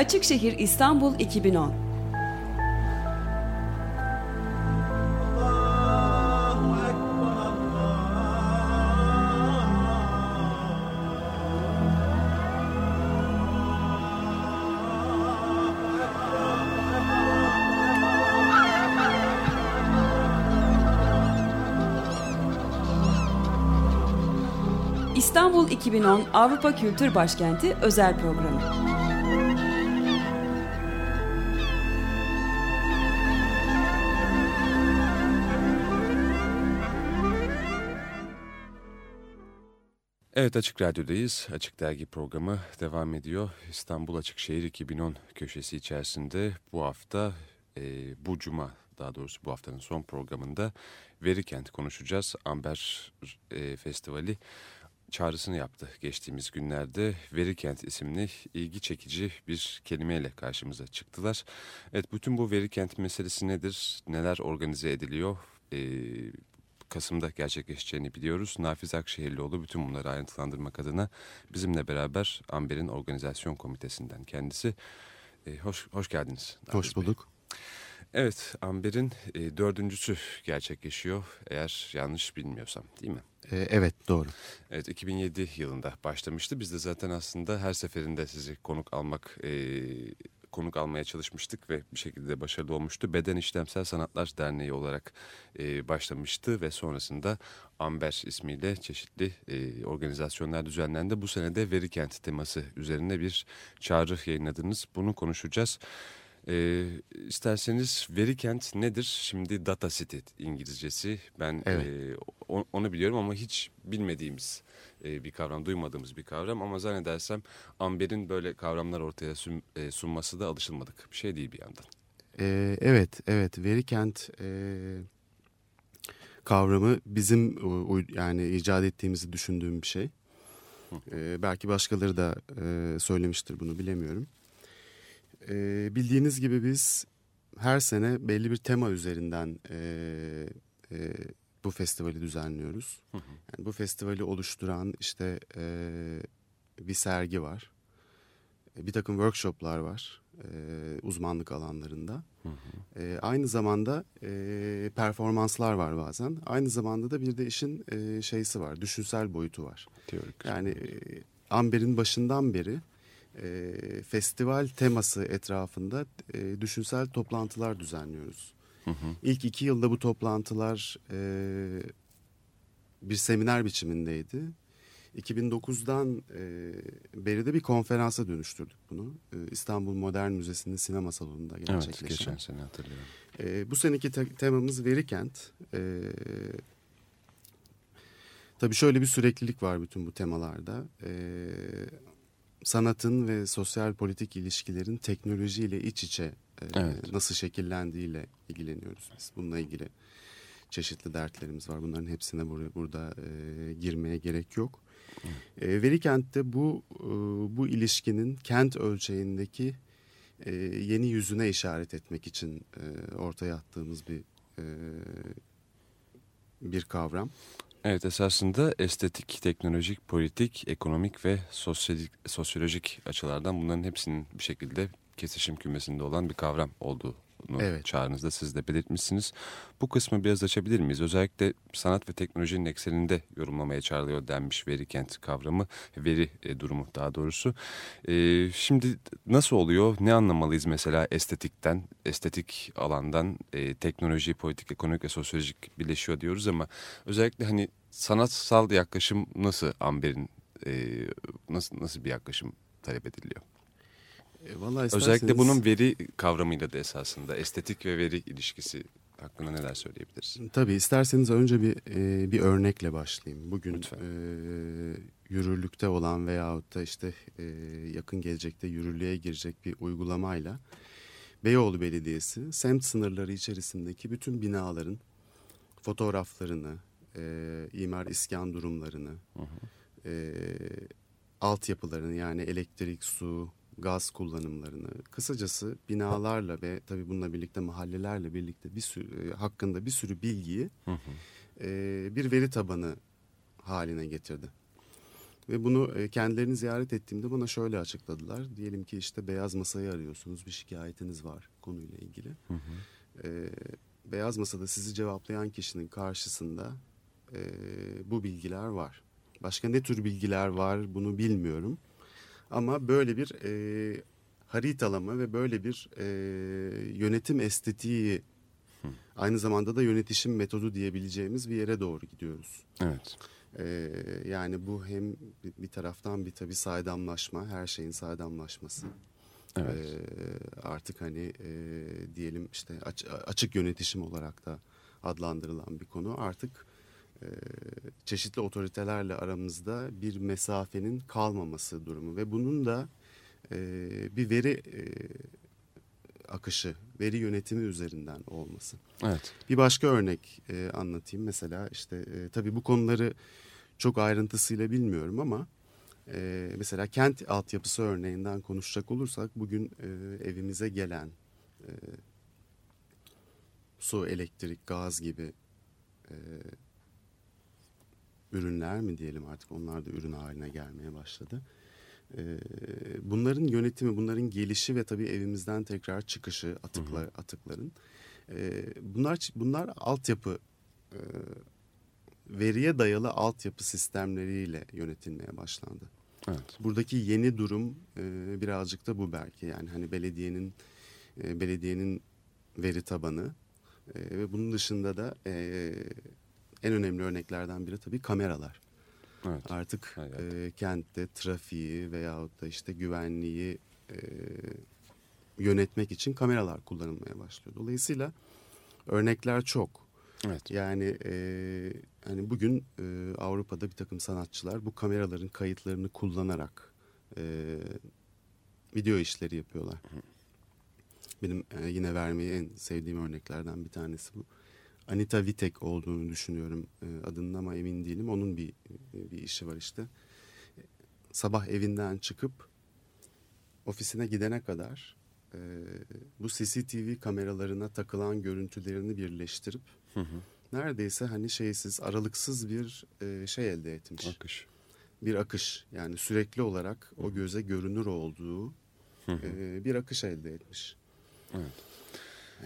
Açıkşehir İstanbul 2010 İstanbul 2010 Avrupa Kültür Başkenti özel programı. Evet Açık Radyo'dayız. Açık Dergi programı devam ediyor. İstanbul Açık Şehir 2010 köşesi içerisinde bu hafta, e, bu cuma daha doğrusu bu haftanın son programında Veri Kent konuşacağız. Amber e, Festivali çağrısını yaptı geçtiğimiz günlerde. Veri Kent isimli ilgi çekici bir kelimeyle karşımıza çıktılar. Evet bütün bu Veri Kent meselesi nedir? Neler organize ediliyor? E, Kasım'da gerçekleşeceğini biliyoruz. Nafiz Akşehirlioğlu bütün bunları ayrıntılandırmak adına bizimle beraber Amber'in organizasyon komitesinden kendisi. E, hoş, hoş geldiniz. Hoş bulduk. Evet, Amber'in e, dördüncüsü gerçekleşiyor eğer yanlış bilmiyorsam değil mi? E, evet doğru. Evet 2007 yılında başlamıştı. Biz de zaten aslında her seferinde sizi konuk almak e, konuk almaya çalışmıştık ve bir şekilde başarılı olmuştu. Beden İşlemsel Sanatlar Derneği olarak e, başlamıştı ve sonrasında Amber ismiyle çeşitli e, organizasyonlar düzenlendi. Bu sene de Veri Kent teması üzerine bir çağrı yayınladınız. Bunu konuşacağız. E, isterseniz veri kent nedir? Şimdi data city İngilizcesi. Ben evet. e, onu biliyorum ama hiç bilmediğimiz e, bir kavram, duymadığımız bir kavram. Ama zannedersem Amber'in böyle kavramlar ortaya sun, e, sunması da alışılmadık bir şey değil bir yandan. E, evet, evet. Veri kent e, kavramı bizim yani icat ettiğimizi düşündüğüm bir şey. E, belki başkaları da e, söylemiştir bunu bilemiyorum. E, bildiğiniz gibi biz her sene belli bir tema üzerinden e, e, bu festivali düzenliyoruz. Hı hı. Yani bu festivali oluşturan işte e, bir sergi var. E, bir takım workshoplar var e, uzmanlık alanlarında. Hı hı. E, aynı zamanda e, performanslar var bazen. Aynı zamanda da bir de işin e, şeysi var, düşünsel boyutu var. Teorik. Yani e, Amber'in başından beri e, festival teması etrafında e, düşünsel toplantılar düzenliyoruz. Hı hı. İlk iki yılda bu toplantılar e, bir seminer biçimindeydi. 2009'dan e, beri de bir konferansa dönüştürdük bunu. E, İstanbul Modern Müzesi'nin sinema salonunda gerçekleşen. Evet, geçen sene hatırlıyorum. E, bu seneki te temamız Verikent. E, tabii şöyle bir süreklilik var bütün bu temalarda. E, sanatın ve sosyal politik ilişkilerin teknolojiyle iç içe e, evet. nasıl şekillendiğiyle ilgileniyoruz biz. Bununla ilgili çeşitli dertlerimiz var. Bunların hepsine buraya, burada e, girmeye gerek yok. E, Verikent'te bu e, bu ilişkinin kent ölçeğindeki e, yeni yüzüne işaret etmek için e, ortaya attığımız bir e, bir kavram. Evet esasında estetik, teknolojik, politik, ekonomik ve sosyolojik, sosyolojik açılardan bunların hepsinin bir şekilde kesişim kümesinde olan bir kavram olduğu evet. çağrınızda siz de belirtmişsiniz. Bu kısmı biraz açabilir miyiz? Özellikle sanat ve teknolojinin ekseninde yorumlamaya çağrılıyor denmiş veri kent kavramı, veri e, durumu daha doğrusu. E, şimdi nasıl oluyor? Ne anlamalıyız mesela estetikten, estetik alandan e, teknoloji, politik, ekonomik ve sosyolojik birleşiyor diyoruz ama özellikle hani sanatsal yaklaşım nasıl Amber'in e, nasıl nasıl bir yaklaşım talep ediliyor? E, vallahi isterseniz... Özellikle bunun veri kavramıyla da esasında estetik ve veri ilişkisi hakkında neler söyleyebiliriz? Tabii isterseniz önce bir e, bir örnekle başlayayım. Bugün e, yürürlükte olan veyahut da işte e, yakın gelecekte yürürlüğe girecek bir uygulamayla Beyoğlu Belediyesi semt sınırları içerisindeki bütün binaların fotoğraflarını, e, imar iskan durumlarını, hı hı. E, altyapılarını yani elektrik, su, gaz kullanımlarını, kısacası binalarla ve tabii bununla birlikte mahallelerle birlikte bir sürü e, hakkında bir sürü bilgiyi hı hı. E, bir veri tabanı haline getirdi. Ve bunu e, kendilerini ziyaret ettiğimde bana şöyle açıkladılar. Diyelim ki işte beyaz masayı arıyorsunuz, bir şikayetiniz var konuyla ilgili. Hı hı. E, beyaz masada sizi cevaplayan kişinin karşısında e, bu bilgiler var. Başka ne tür bilgiler var bunu bilmiyorum. Ama böyle bir e, haritalama ve böyle bir e, yönetim estetiği Hı. aynı zamanda da yönetişim metodu diyebileceğimiz bir yere doğru gidiyoruz. Evet. Ee, yani bu hem bir taraftan bir tabii saydamlaşma, her şeyin saydamlaşması. Evet. Ee, artık hani e, diyelim işte aç, açık yönetişim olarak da adlandırılan bir konu. Artık e, çeşitli otoritelerle aramızda bir mesafenin kalmaması durumu ve bunun da e, bir veri e, akışı, veri yönetimi üzerinden olması. Evet. Bir başka örnek e, anlatayım. Mesela işte e, tabii bu konuları çok ayrıntısıyla bilmiyorum ama e, mesela kent altyapısı örneğinden konuşacak olursak bugün e, evimize gelen e, su, elektrik, gaz gibi e, ürünler mi diyelim artık onlar da ürün haline gelmeye başladı. E, bunların yönetimi, bunların gelişi ve tabii evimizden tekrar çıkışı atıklar, atıkların e, bunlar bunlar altyapı e, veriye dayalı altyapı sistemleriyle yönetilmeye başlandı. Evet. Buradaki yeni durum e, birazcık da bu belki yani hani belediyenin e, belediyenin veri tabanı ve bunun dışında da en önemli örneklerden biri tabii kameralar. Evet. Artık e, kentte trafiği veyahut da işte güvenliği e, yönetmek için kameralar kullanılmaya başlıyor. Dolayısıyla örnekler çok. Evet. Yani e, hani bugün e, Avrupa'da bir takım sanatçılar bu kameraların kayıtlarını kullanarak e, video işleri yapıyorlar. Hı. Benim e, yine vermeyi en sevdiğim örneklerden bir tanesi bu. Anita Vitek olduğunu düşünüyorum e, adının ama emin değilim. Onun bir bir işi var işte. Sabah evinden çıkıp ofisine gidene kadar e, bu CCTV kameralarına takılan görüntülerini birleştirip hı hı. neredeyse hani şeysiz aralıksız bir e, şey elde etmiş. Akış. Bir akış yani sürekli olarak o göze görünür olduğu hı hı. E, bir akış elde etmiş. Evet.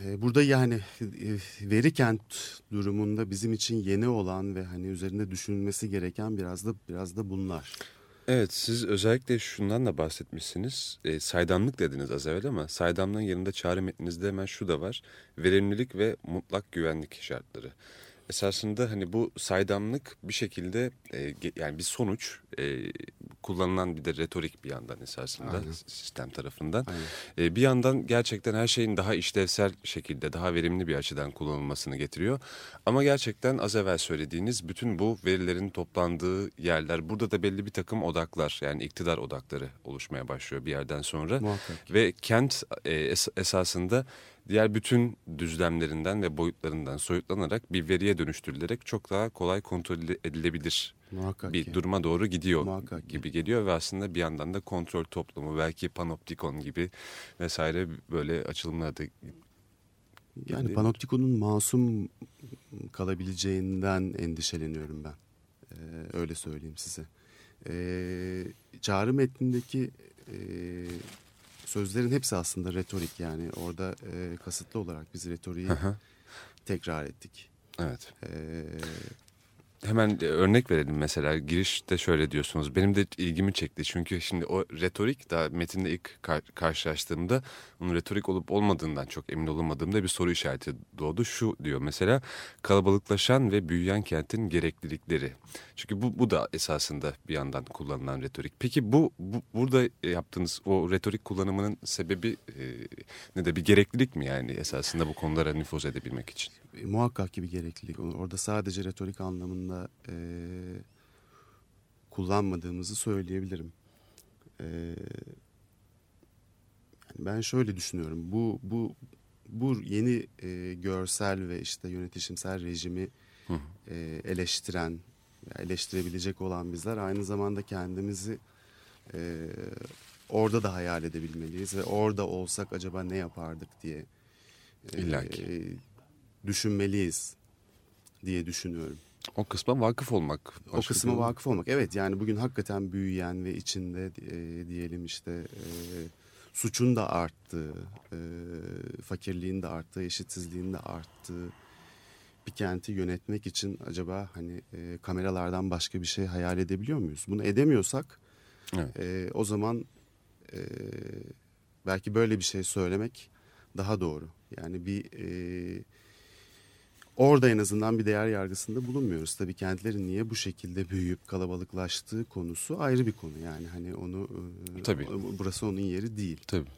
E, burada yani e, veri kent durumunda bizim için yeni olan ve hani üzerinde düşünülmesi gereken biraz da biraz da bunlar. Evet siz özellikle şundan da bahsetmişsiniz. E, saydamlık dediniz az evvel ama saydamlığın yanında çağrı metninizde hemen şu da var. Verimlilik ve mutlak güvenlik şartları esasında hani bu saydamlık bir şekilde e, yani bir sonuç e, kullanılan bir de retorik bir yandan esasında Aynen. sistem tarafından. E, bir yandan gerçekten her şeyin daha işlevsel şekilde daha verimli bir açıdan kullanılmasını getiriyor. Ama gerçekten az evvel söylediğiniz bütün bu verilerin toplandığı yerler burada da belli bir takım odaklar yani iktidar odakları oluşmaya başlıyor bir yerden sonra. Muhakkak. Ve kent e, es esasında diğer bütün düzlemlerinden ve boyutlarından soyutlanarak bir veriye dönüştürülerek çok daha kolay kontrol edilebilir Muhakkak bir ki. duruma doğru gidiyor Muhakkak gibi ki. geliyor ve aslında bir yandan da kontrol toplumu belki panoptikon gibi vesaire böyle açılımlar da yani panoptikonun masum kalabileceğinden endişeleniyorum ben. Ee, öyle söyleyeyim size. Ee, çağrı metnindeki e, sözlerin hepsi aslında retorik yani orada e, kasıtlı olarak biz retoriği tekrar ettik. Evet. Ee, Hemen e, örnek verelim mesela girişte şöyle diyorsunuz. Benim de ilgimi çekti çünkü şimdi o retorik daha metinde ilk kar karşılaştığımda onun retorik olup olmadığından çok emin olamadığımda bir soru işareti doğdu. Şu diyor mesela kalabalıklaşan ve büyüyen kentin gereklilikleri. Çünkü bu, bu da esasında bir yandan kullanılan retorik. Peki bu, bu burada yaptığınız o retorik kullanımının sebebi e, ne de bir gereklilik mi yani esasında bu konulara nüfuz edebilmek için? E, muhakkak ki bir gereklilik. Orada sadece retorik anlamında e, kullanmadığımızı söyleyebilirim. E, yani ben şöyle düşünüyorum. Bu bu bu yeni e, görsel ve işte yönetişimsel rejimi e, eleştiren, eleştirebilecek olan bizler aynı zamanda kendimizi e, orada da hayal edebilmeliyiz ve orada olsak acaba ne yapardık diye. E, İlla ki. Düşünmeliyiz diye düşünüyorum. O kısma vakıf olmak. O kısma bir... vakıf olmak. Evet yani bugün hakikaten büyüyen ve içinde e, diyelim işte e, suçun da arttığı, e, fakirliğin de arttığı, eşitsizliğin de arttığı bir kenti yönetmek için acaba hani e, kameralardan başka bir şey hayal edebiliyor muyuz? Bunu edemiyorsak evet. e, o zaman e, belki böyle bir şey söylemek daha doğru. Yani bir e, orada en azından bir değer yargısında bulunmuyoruz. Tabii kentlerin niye bu şekilde büyüyüp kalabalıklaştığı konusu ayrı bir konu. Yani hani onu e, Tabii. burası onun yeri değil. Tabii.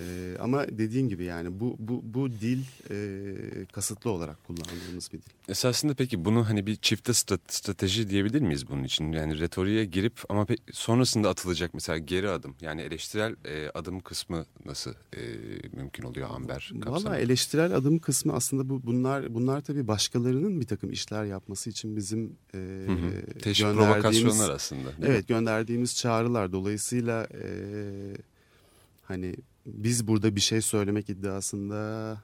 Ee, ama dediğin gibi yani bu bu bu dil e, kasıtlı olarak kullandığımız bir dil. Esasında peki bunu hani bir çifte strateji diyebilir miyiz bunun için? Yani retoriğe girip ama sonrasında atılacak mesela geri adım yani eleştirel e, adım kısmı nasıl e, mümkün oluyor Amber kapsamında? Valla eleştirel adım kısmı aslında bu bunlar bunlar tabii başkalarının bir takım işler yapması için bizim e, hı hı. Teşvik provokasyonlar aslında. Evet mi? gönderdiğimiz çağrılar dolayısıyla e, hani biz burada bir şey söylemek iddiasında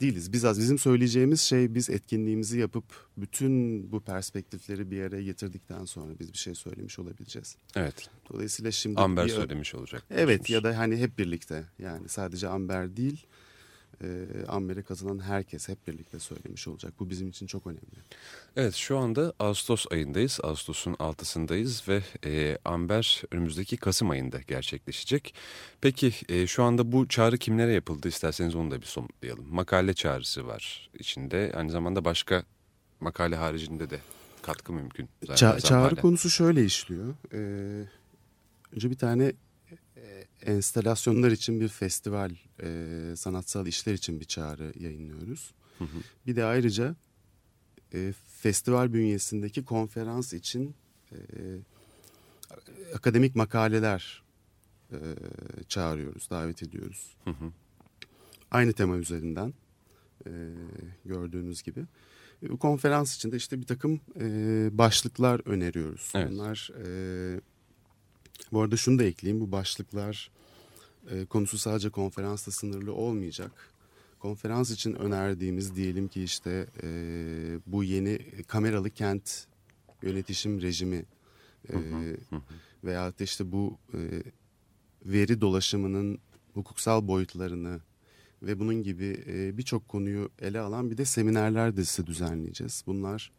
değiliz. Biz az bizim söyleyeceğimiz şey biz etkinliğimizi yapıp bütün bu perspektifleri bir araya getirdikten sonra biz bir şey söylemiş olabileceğiz. Evet. Dolayısıyla şimdi Amber bir, söylemiş olacak. Evet ya da hani hep birlikte yani sadece Amber değil e, Amber'e katılan herkes hep birlikte söylemiş olacak. Bu bizim için çok önemli. Evet şu anda Ağustos ayındayız. Ağustos'un 6'sındayız ve e, Amber önümüzdeki Kasım ayında gerçekleşecek. Peki e, şu anda bu çağrı kimlere yapıldı isterseniz onu da bir somutlayalım. Makale çağrısı var içinde. Aynı zamanda başka makale haricinde de katkı mümkün. Ça çağrı konusu şöyle işliyor. Ee, önce bir tane enstalasyonlar için bir festival, e, sanatsal işler için bir çağrı yayınlıyoruz. Hı hı. Bir de ayrıca e, festival bünyesindeki konferans için e, akademik makaleler e, çağırıyoruz, davet ediyoruz. Hı hı. Aynı tema üzerinden e, gördüğünüz gibi. E, konferans için de işte bir takım e, başlıklar öneriyoruz. Evet. Bunlar... E, bu arada şunu da ekleyeyim. Bu başlıklar e, konusu sadece konferansla sınırlı olmayacak. Konferans için önerdiğimiz diyelim ki işte e, bu yeni kameralı kent yönetişim rejimi e, veya işte bu e, veri dolaşımının hukuksal boyutlarını ve bunun gibi e, birçok konuyu ele alan bir de seminerler dizisi düzenleyeceğiz. Bunlar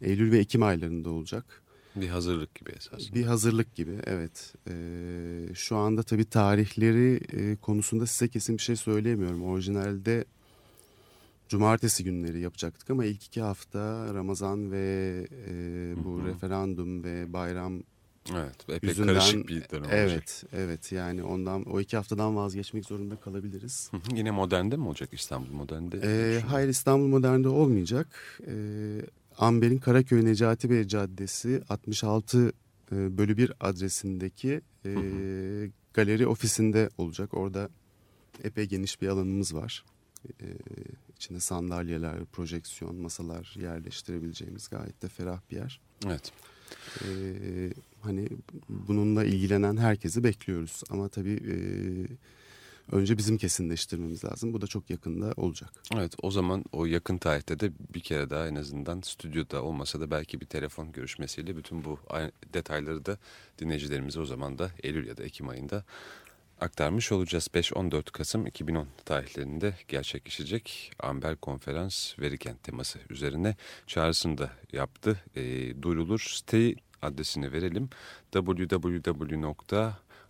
Eylül ve Ekim aylarında olacak. Bir hazırlık gibi esasında. Bir hazırlık gibi evet. Ee, şu anda tabii tarihleri e, konusunda size kesin bir şey söyleyemiyorum. Orijinalde cumartesi günleri yapacaktık ama ilk iki hafta Ramazan ve e, bu Hı-hı. referandum ve bayram Evet, epey yüzünden, karışık bir dönem evet, olacak. Evet, yani ondan o iki haftadan vazgeçmek zorunda kalabiliriz. Hı hı, yine modernde mi olacak İstanbul Modern'de? Ee, hayır İstanbul Modern'de olmayacak. Ee, Amber'in Karaköy Necati Bey Caddesi 66 e, bölü 1 adresindeki e, hı hı. galeri ofisinde olacak. Orada epey geniş bir alanımız var. E, içinde sandalyeler, projeksiyon, masalar yerleştirebileceğimiz gayet de ferah bir yer. Evet. E, hani bununla ilgilenen herkesi bekliyoruz. Ama tabii... E, önce bizim kesinleştirmemiz lazım. Bu da çok yakında olacak. Evet o zaman o yakın tarihte de bir kere daha en azından stüdyoda olmasa da belki bir telefon görüşmesiyle bütün bu detayları da dinleyicilerimize o zaman da Eylül ya da Ekim ayında aktarmış olacağız. 5-14 Kasım 2010 tarihlerinde gerçekleşecek Amber Konferans Verikent teması üzerine çağrısını da yaptı. E, duyurulur. Siteyi adresini verelim. www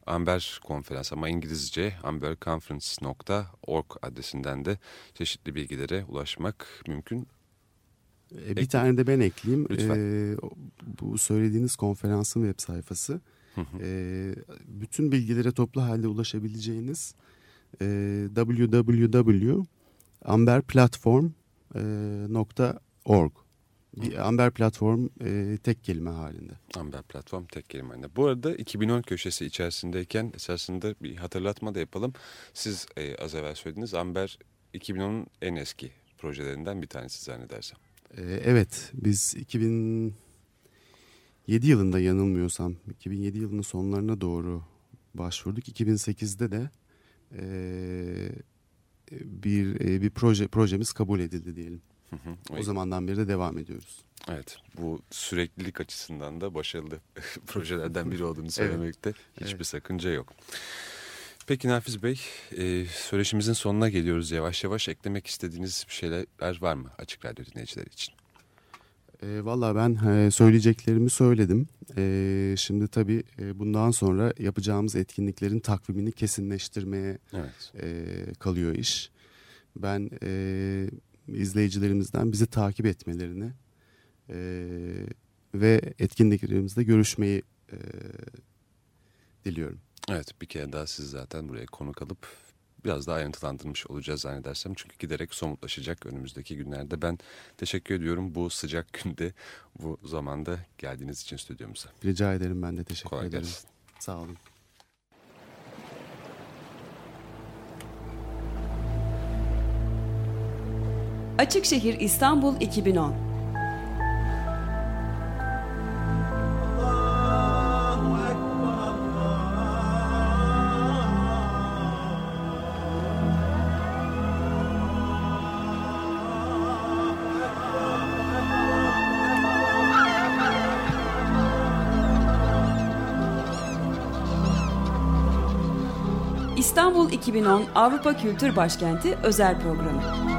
Amber konferans ama İngilizce amberconference.org adresinden de çeşitli bilgilere ulaşmak mümkün. E, bir tane de ben ekleyeyim. Lütfen. E, bu söylediğiniz konferansın web sayfası. E, bütün bilgilere toplu halde ulaşabileceğiniz e, www.amberplatform.org bir Amber platform e, tek kelime halinde. Amber platform tek kelime halinde. Bu arada 2010 köşesi içerisindeyken esasında bir hatırlatma da yapalım. Siz e, az evvel söylediniz Amber 2010'un en eski projelerinden bir tanesi zannedersem. E, evet biz 2007 yılında yanılmıyorsam 2007 yılının sonlarına doğru başvurduk. 2008'de de e, bir e, bir proje projemiz kabul edildi diyelim. Hı hı. O zamandan beri de devam ediyoruz. Evet bu süreklilik açısından da başarılı projelerden biri olduğunu söylemekte evet. hiçbir evet. sakınca yok. Peki Nafiz Bey, e, söyleşimizin sonuna geliyoruz yavaş yavaş. Eklemek istediğiniz bir şeyler var mı Açık Radyo dinleyicileri için? E, Valla ben e, söyleyeceklerimi söyledim. E, şimdi tabii e, bundan sonra yapacağımız etkinliklerin takvimini kesinleştirmeye evet. e, kalıyor iş. Ben e, izleyicilerimizden bizi takip etmelerini e, ve etkinliklerimizde görüşmeyi e, diliyorum. Evet bir kere daha siz zaten buraya konuk alıp biraz daha ayrıntılandırmış olacağız zannedersem. Çünkü giderek somutlaşacak önümüzdeki günlerde. Ben teşekkür ediyorum bu sıcak günde bu zamanda geldiğiniz için stüdyomuza. Rica ederim ben de teşekkür Kolay ederim. Gelsin. Sağ olun. Açık Şehir İstanbul 2010 İstanbul 2010 Avrupa Kültür Başkenti özel programı.